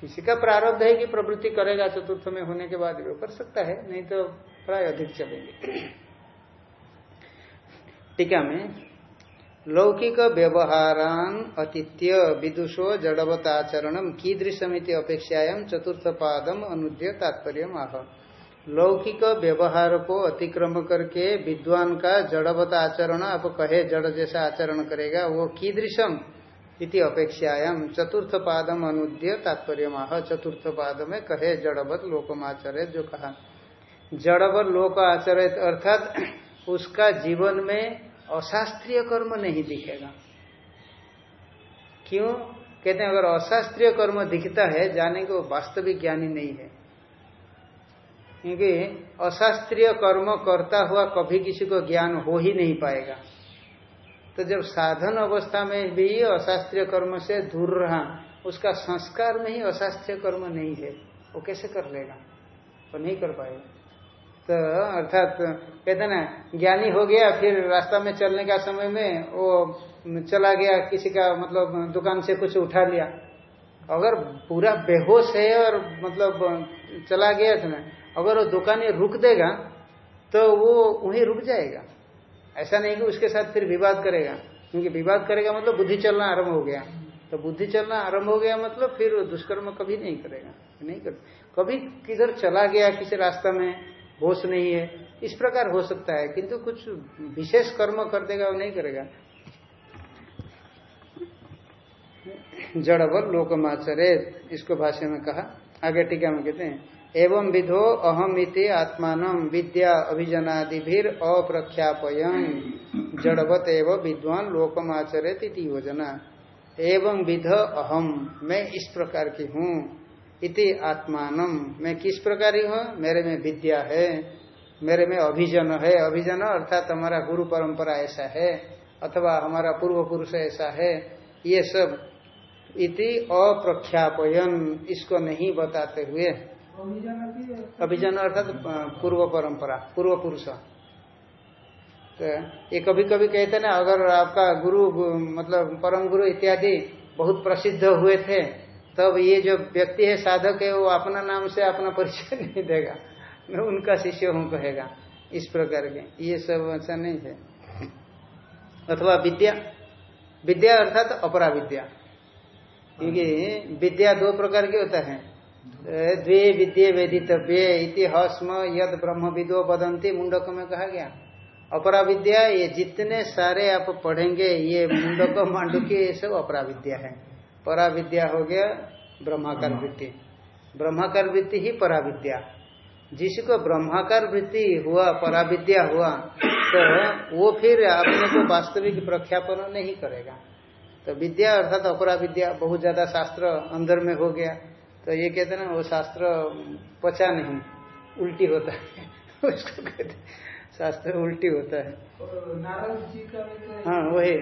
किसी का प्रारब्ध है कि प्रवृत्ति करेगा, चतुर्थ में होने के बाद वो कर सकता है, नहीं तो प्राय अधिक चलेंगे। टीका में, लौकिक व्यवहारान अतिथ्य विदुषो जड़वताचरण कीदृशमिति अपेक्षायाम चतुर्थ पादम अनुद्य तात्पर्य आह। लौकिक व्यवहार को अतिक्रम करके विद्वान का जड़वत आचरण आप कहे जड़ जैसा आचरण करेगा, वो कीदृशम इति अपेक्षायाम। चतुर्थ पादम अनुद्य तात्पर्य माह चतुर्थ पाद में कहे जड़वत लोकमाचरित जो कहा। जड़वत लोक आचरित अर्थात उसका जीवन में अशास्त्रीय कर्म नहीं दिखेगा। क्यों? कहते हैं, अगर अशास्त्रीय कर्म दिखता है जाने को वास्तविक ज्ञानी नहीं है। क्योंकि अशास्त्रीय कर्म करता हुआ कभी किसी को ज्ञान हो ही नहीं पाएगा। तो जब साधन अवस्था में भी अशास्त्रीय कर्म से दूर रहा, उसका संस्कार में ही अशास्त्रीय कर्म नहीं है। वो कैसे कर लेगा? वो नहीं कर पाएगा। तो अर्थात कहते ना, ज्ञानी हो गया, फिर रास्ता में चलने का समय में वो चला गया, किसी का मतलब दुकान से कुछ उठा लिया। अगर पूरा बेहोश है और मतलब चला गया था ना अगर वो दुकानी रुक देगा तो वो वहीं रुक जाएगा। ऐसा नहीं कि उसके साथ फिर विवाद करेगा। क्योंकि विवाद करेगा मतलब बुद्धि चलना आरंभ हो गया। तो बुद्धि चलना आरंभ हो गया मतलब फिर दुष्कर्म कभी नहीं करेगा। नहीं कर कभी किधर चला गया, किसी रास्ता में होश नहीं है। इस प्रकार हो सकता है, किंतु कुछ विशेष कर्म कर देगा वो नहीं करेगा। जड़बल लोकमाचरे इसको भाषा में कहा। आगे टीका में कहते हैं। एवं विधो अहम इति आत्मान विद्या अभिजनादि अप्रख्यापयन। जड़वत एवं विद्वान लोकमाचरित योजना। एवं विध अहम मैं इस प्रकार की हूँ, इति आत्मान। मैं किस प्रकार हूँ? मेरे में विद्या है, मेरे में अभिजन है। अभिजन अर्थात हमारा गुरु परंपरा ऐसा है, अथवा हमारा पूर्व पुरुष ऐसा है, ये सब इति अप्रख्यापयन, इसको नहीं बताते हुए अभिजन अर्थात पूर्व परंपरा, पूर्व पुरुष। तो ये कभी कभी कहते ना, अगर आपका गुरु मतलब परम गुरु इत्यादि बहुत प्रसिद्ध हुए थे, तब ये जो व्यक्ति है, साधक है, वो अपना नाम से अपना परिचय नहीं देगा। मैं उनका शिष्य हूँ कहेगा, इस प्रकार के। ये सब ऐसा नहीं है। अथवा विद्या विद्या अर्थात अपरा विद्या क्योंकि विद्या दो प्रकार की होता है। द्वे विद्ये वेदितव्य हस्म यद ब्रह्म विदो बदंती मुंडक में कहा गया। अपरा विद्या ये जितने सारे आप पढ़ेंगे, ये मुंडक मांडुकी ये सब अपरा विद्या है। परा विद्या हो गया ब्रह्माकार। वृत्ति। ब्रह्माकार वृत्ति ही परा विद्या जिसको ब्रह्माकार वृत्ति हुआ परा विद्या हुआ तो वो फिर अपने को वास्तविक प्रख्यापन नहीं करेगा। तो विद्या अर्थात अपरा विद्या बहुत ज़्यादा शास्त्र अंदर में हो गया। तो ये कहते ना, वो शास्त्र पचा नहीं, उल्टी होता है। उसको कहते शास्त्र उल्टी होता है। नारद जी का हाँ वही,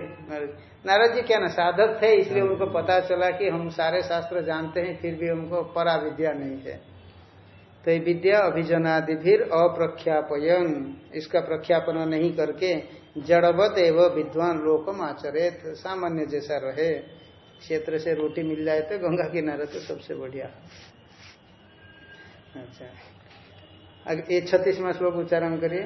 नारद जी क्या ना, साधक थे, इसलिए उनको पता चला कि हम सारे शास्त्र जानते हैं, फिर भी उनको परा विद्या नहीं है। तो ये विद्या अभिजनादि भी अप्रख्यापयन, इसका प्रख्यापन नहीं करके जड़वत एवं विद्वान लोकम आचरित, सामान्य जैसा रहे। क्षेत्र से रोटी मिल जाए तो गंगा किनारे तो सबसे बढ़िया। अच्छा। ये छत्तीसवा श्लोक उच्चारण करिए।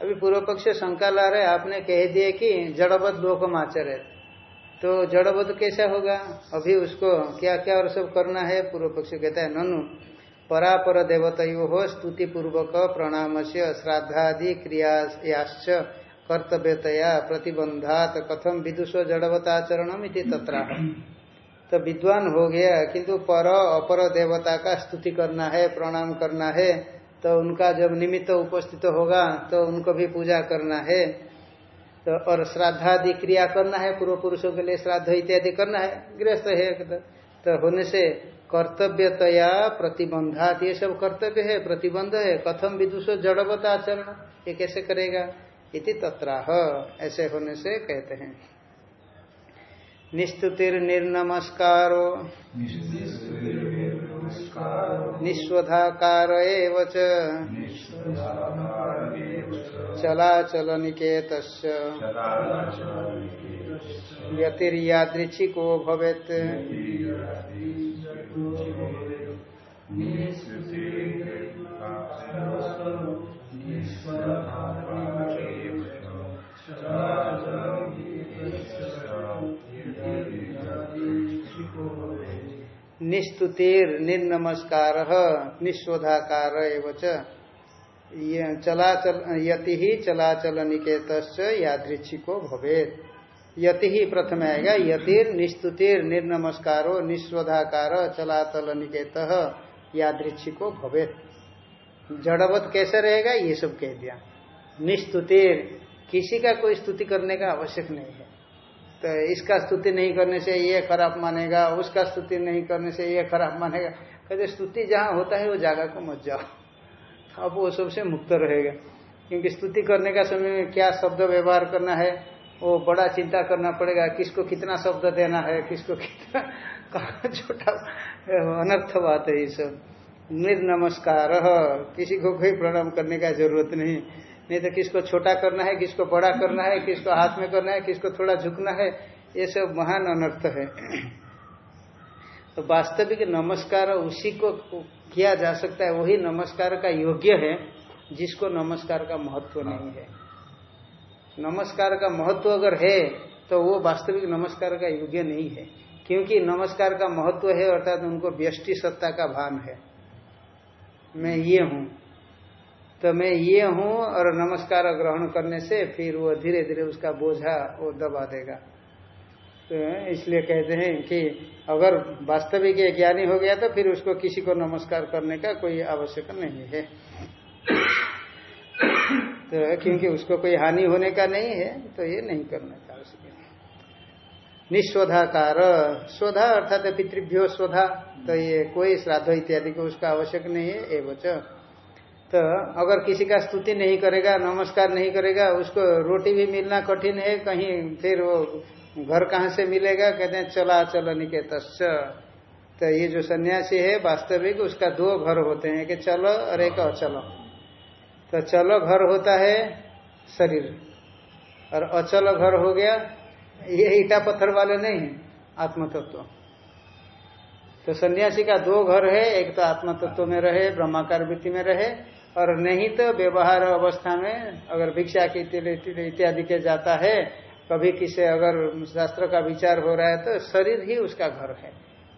अभी पूर्व पक्ष शंका ला रहे, आपने कह दिए कि जड़बद्ध लोकम आचर्य तो जड़बद्ध कैसा होगा? अभी उसको क्या क्या और सब करना है? पूर्व पक्ष कहता है, ननु, परापर देवतयो हो स्तुति पूर्वक प्रणाम से श्राद्धादि क्रियाश्च कर्तव्यतया प्रतिबंधात कथम विदुषो जड़वताचरणम इति तत्र। तो विद्वान हो गया, किंतु पर, अपर देवता का स्तुति करना है, प्रणाम करना है तो उनका जब निमित्त उपस्थित होगा तो उनको भी पूजा करना है। तो और श्राद्धादि क्रिया करना है पूर्व पुरुषों के लिए श्राद्ध इत्यादि करना है गृहस्थ है। तो होने से कर्तव्यतया प्रतिबंधात ये सब कर्तव्य है प्रतिबंध है। कथम विदुषो जड़वत आचरण ये कैसे करेगा? इति तत्राह ऐसे होने से कहते हैं। निस्तुतिर निर्नमस्कारो निस्वधाकार निकेत यतिर्यादृचिको भवेत्। निस्तुतिर निर्नमस्कार निस्वधाकार चलाचल, यति ही चलाचल निकेत यादृच्छिको भवेत। यति ही प्रथम आएगा, यतिर निस्तुतिर निर्नमस्कारो निस्वधाकार चलाचल निकेत यादृच्छिको भवेत। जड़वत कैसे रहेगा? ये सब कह दिया। निस्तुतिर, किसी का कोई स्तुति करने का आवश्यक नहीं है। तो इसका स्तुति नहीं करने से ये खराब मानेगा, उसका स्तुति नहीं करने से ये खराब मानेगा। कहते स्तुति जहाँ होता है, वो जागा को मत जाओ। अब वो सबसे मुक्त रहेगा। क्योंकि स्तुति करने का समय में क्या शब्द व्यवहार करना है, वो बड़ा चिंता करना पड़ेगा, किसको कितना शब्द देना है, किसको कितना छोटा अनर्थ बात है ये सब। निर्नमस्कार, किसी को कोई प्रणाम करने का ज़रूरत नहीं। नहीं तो किसको छोटा करना है, किसको बड़ा करना है, किसको हाथ में करना है, किसको थोड़ा झुकना है, ये सब महान अनर्थ है। तो वास्तविक नमस्कार उसी को किया जा सकता है। वही नमस्कार का योग्य है जिसको नमस्कार का महत्व नहीं है। नमस्कार का महत्व अगर है तो वो वास्तविक नमस्कार का योग्य नहीं है। क्योंकि नमस्कार का महत्व है अर्थात उनको व्यष्टि सत्ता का भान है। मैं ये हूँ। तो मैं ये हूँ और नमस्कार ग्रहण करने से फिर वो धीरे धीरे उसका बोझा वो दबा देगा। तो इसलिए कहते हैं कि अगर वास्तविक ज्ञानी हो गया तो फिर उसको किसी को नमस्कार करने का कोई आवश्यक नहीं है। तो क्योंकि उसको कोई हानि होने का नहीं है तो ये नहीं करने का आवश्यक निस्वधाकार, स्वधा अर्थात पितृभ्यो स्वधा तो ये कोई श्राद्ध इत्यादि को उसका आवश्यक नहीं है एवं तो अगर किसी का स्तुति नहीं करेगा, नमस्कार नहीं करेगा, उसको रोटी भी मिलना कठिन है, कहीं फिर वो घर कहाँ से मिलेगा? कहते हैं, चला, चल निकेत तो ये जो सन्यासी है, वास्तविक उसका दो घर होते हैं कि चलो और एक अचलो। तो चलो घर होता है शरीर। और अचल घर हो गया, ये ईटा पत्थर वाले नहीं आत्म तत्व तो सन्यासी का दो घर है, एक तो आत्म तत्व में रहे, ब्रह्माकार वृत्ति में रहे, और नहीं तो व्यवहार अवस्था में अगर भिक्षा की इत्यादि के जाता है कभी किसे अगर शास्त्र का विचार हो रहा है तो शरीर ही उसका घर है।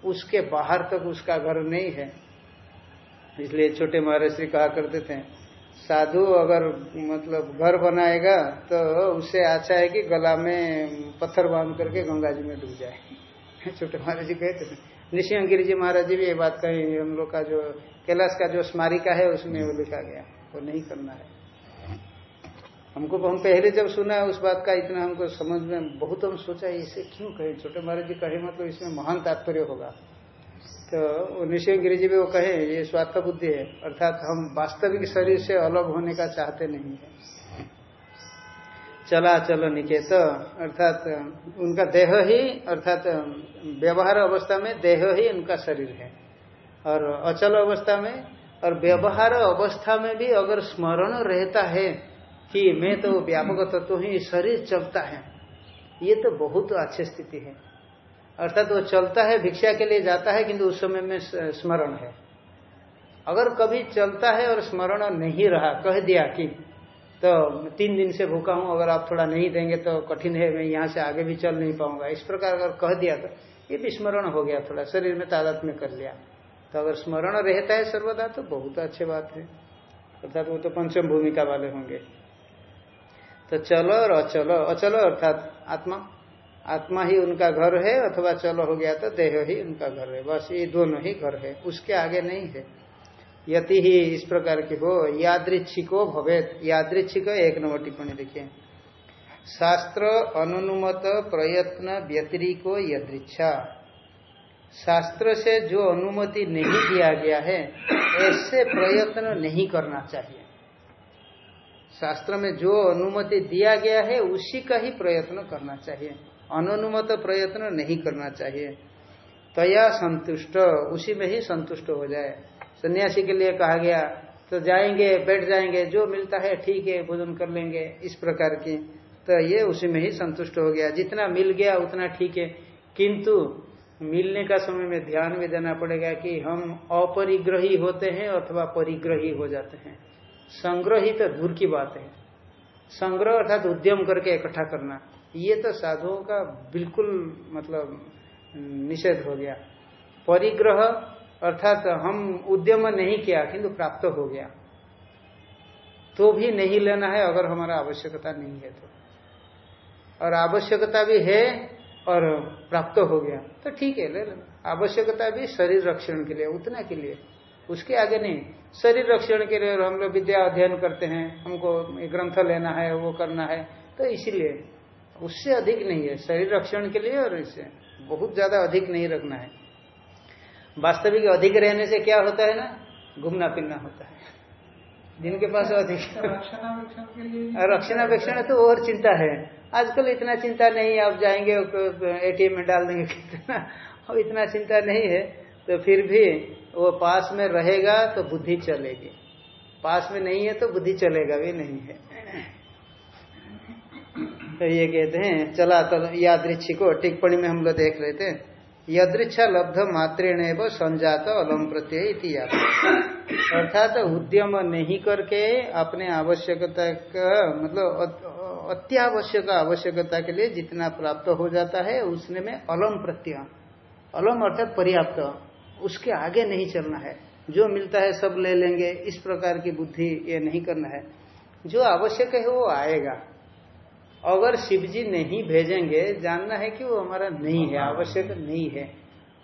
उसके बाहर तक उसका घर नहीं है। इसलिए छोटे महाराज कहा करते थे, साधु अगर मतलब घर बनाएगा तो उससे अच्छा है कि गला में पत्थर बाँध करके गंगा जी में डूब जाए। छोटे महाराज जी कहते थे। निशिंगिरी जी महाराज जी भी ये बात कही हम लोग का जो कैलाश का जो स्मारिका है, उसमें वो लिखा गया। वो नहीं करना है। हमको हम पहले जब सुना उस बात का, इतना हमको समझ में बहुत हम सोचा, इसे क्यों कहे? छोटे महाराज जी कहे मतलब इसमें महान तात्पर्य होगा। तो निश्चय गिरी जी भी वो कहे, ये स्वार्थ बुद्धि है। अर्थात हम वास्तविक शरीर से अलग होने का चाहते नहीं है। चला चलो निकेत, अर्थात उनका देह ही, अर्थात व्यवहार अवस्था में देह ही उनका शरीर है। और अचल अवस्था में और व्यवहार अवस्था में भी अगर स्मरण रहता है कि मैं तो व्यापक तत्व तो ही शरीर चलता है। ये तो बहुत अच्छी स्थिति है। अर्थात वो चलता है, भिक्षा के लिए जाता है, किंतु उस समय में स्मरण है। अगर कभी चलता है और स्मरण नहीं रहा, कह दिया कि तो तीन दिन से भूखा हूँ, अगर आप थोड़ा नहीं देंगे तो कठिन है, मैं यहाँ से आगे भी चल नहीं पाऊँगा। इस प्रकार अगर कह दिया तो ये विस्मरण हो गया थोड़ा, शरीर में तादात में कर लिया। तो अगर स्मरण रहता है सर्वदा तो बहुत अच्छी बात है। अर्थात वो तो पंचम भूमिका वाले होंगे। तो चलो और अचलो। अचलो अर्थात आत्मा। आत्मा ही उनका घर है अथवा चलो हो गया तो देह ही उनका घर है। बस ये दोनों ही घर है। उसके आगे नहीं है। यति ही इस प्रकार की हो यादृच्छिको भवेत। यादृच्छिक एक नंबर टिप्पणी देखिए। शास्त्र अनुनुमत प्रयत्न व्यतिरिको यदृच्छा। शास्त्र से जो अनुमति नहीं दिया गया है, ऐसे प्रयत्न नहीं करना चाहिए। शास्त्र में जो अनुमति दिया गया है, उसी का ही प्रयत्न करना चाहिए। अनुमत प्रयत्न नहीं करना चाहिए। तया संतुष्ट, उसी में ही संतुष्ट हो जाए। सन्यासी के लिए कहा गया तो जाएँगे, बैठ जाएँगे, जो मिलता है ठीक है, भोजन कर लेंगे। इस प्रकार की। तो ये उसी में ही संतुष्ट हो गया। जितना मिल गया, उतना ठीक है। किंतु मिलने का समय में ध्यान भी देना पड़ेगा कि हम अपरिग्रही होते हैं अथवा परिग्रही हो जाते हैं। संग्रही तो दूर की बात। है संग्रह अर्थात उद्यम करके इकट्ठा करना। ये तो साधुओं का बिल्कुल मतलब निषेध हो गया। परिग्रह अर्थात हम उद्यम नहीं किया, किंतु प्राप्त हो गया। तो भी नहीं लेना है अगर हमारा आवश्यकता नहीं है तो। और आवश्यकता भी है और प्राप्त हो गया। तो ठीक है, ले लेना आवश्यकता भी शरीर रक्षण के लिए, उतना के लिए। उसके आगे नहीं। शरीर रक्षण के लिए हम लोग विद्या अध्ययन करते हैं हमको ग्रंथ लेना है वो करना है तो इसीलिए उससे अधिक नहीं है। शरीर रक्षण के लिए और इससे बहुत ज़्यादा अधिक नहीं रखना है। वास्तविक अधिक रहने से क्या होता है ना? घूमना फिरना होता है। जिनके पास अधिक रक्षणापेक्षण तो और चिंता है। आजकल इतना चिंता नहीं आप जाएँगे एटीएम में डाल देंगे कितना और इतना चिंता नहीं है तो फिर भी वो पास में रहेगा तो बुद्धि चलेगी। पास में नहीं है तो बुद्धि चलेगा भी नहीं है। तो ये कहते हैं, चला तो यादृच्छी को टिप्पणी में हम लोग देख रहे थे, यदृच्छा लब्ध मात्रेण संजात अलम प्रत्यय अर्थात तो उद्यम नहीं करके अपने आवश्यकता का मतलब अत्यावश्यक आवश्यकता के लिए जितना प्राप्त हो जाता है, उसने में अलम प्रत्यय, अलम अर्थात पर्याप्त। उसके आगे नहीं चलना है। जो मिलता है सब ले लेंगे। इस प्रकार की बुद्धि ये नहीं करना है। जो आवश्यक है वो आएगा। अगर शिव जी नहीं भेजेंगे, जानना है कि वो हमारा नहीं है, आवश्यक नहीं है।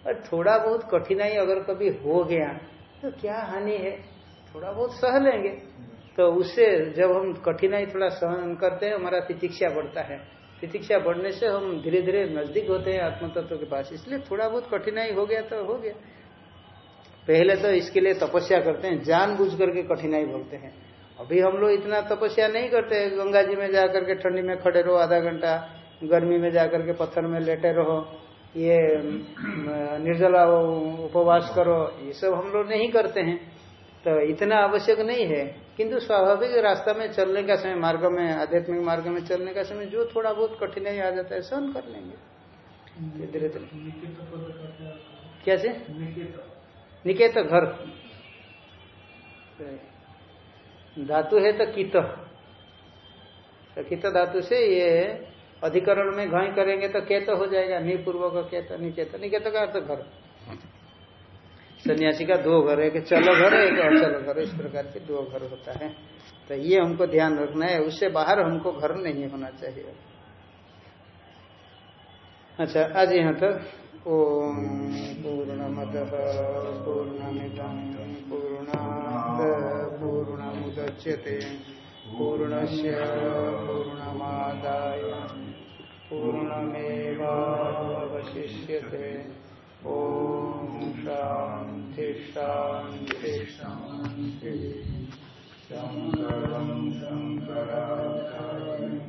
और थोड़ा बहुत कठिनाई अगर कभी हो गया तो क्या हानि है? थोड़ा बहुत सह लेंगे। तो उससे जब हम कठिनाई थोड़ा सहन करते हैं, हमारा प्रतीक्षा बढ़ता है। प्रतीक्षा बढ़ने से हम धीरे धीरे नज़दीक होते हैं आत्मतत्व के पास। इसलिए थोड़ा बहुत कठिनाई हो गया तो हो गया। पहले तो इसके लिए तपस्या करते हैं जान बुझ करके कठिनाई भोगते हैं। अभी हम लोग इतना तपस्या नहीं करते गंगा जी में जाकर के ठंडी में खड़े रहो आधा घंटा गर्मी में जाकर के पत्थर में लेटे रहो ये निर्जला उपवास करो ये सब हम लोग नहीं करते हैं। तो इतना आवश्यक नहीं है किंतु स्वाभाविक रास्ता में चलने का समय मार्ग में आध्यात्मिक मार्ग में चलने का समय जो थोड़ा बहुत कठिनाई आ जाता है सहन कर लेंगे। धीरे धीरे क्या? निकेत घर। धातु है तो कित। तो कित धातु से ये अधिकरण में घाई करेंगे तो केत हो जाएगा, निपूर्वक केत निकेत निकेत का अर्थ घर। सन्यासी का दो घर है, एक चलो घर है, एक अचलो घर इस प्रकार के दो घर होता है। तो ये हमको ध्यान रखना है, उससे बाहर हमको घर नहीं होना चाहिए। अच्छा आज यहाँ तक ओम पूर्ण मद पूर्णमिदम पूर्ण पूर्णमुदच्यते। पूर्णस्य पूर्णमादाय पूर्णमेवावशिष्यते। ॐ शान्ति शान्ति शान्ति। शङ्करं शङ्कराचार्यम्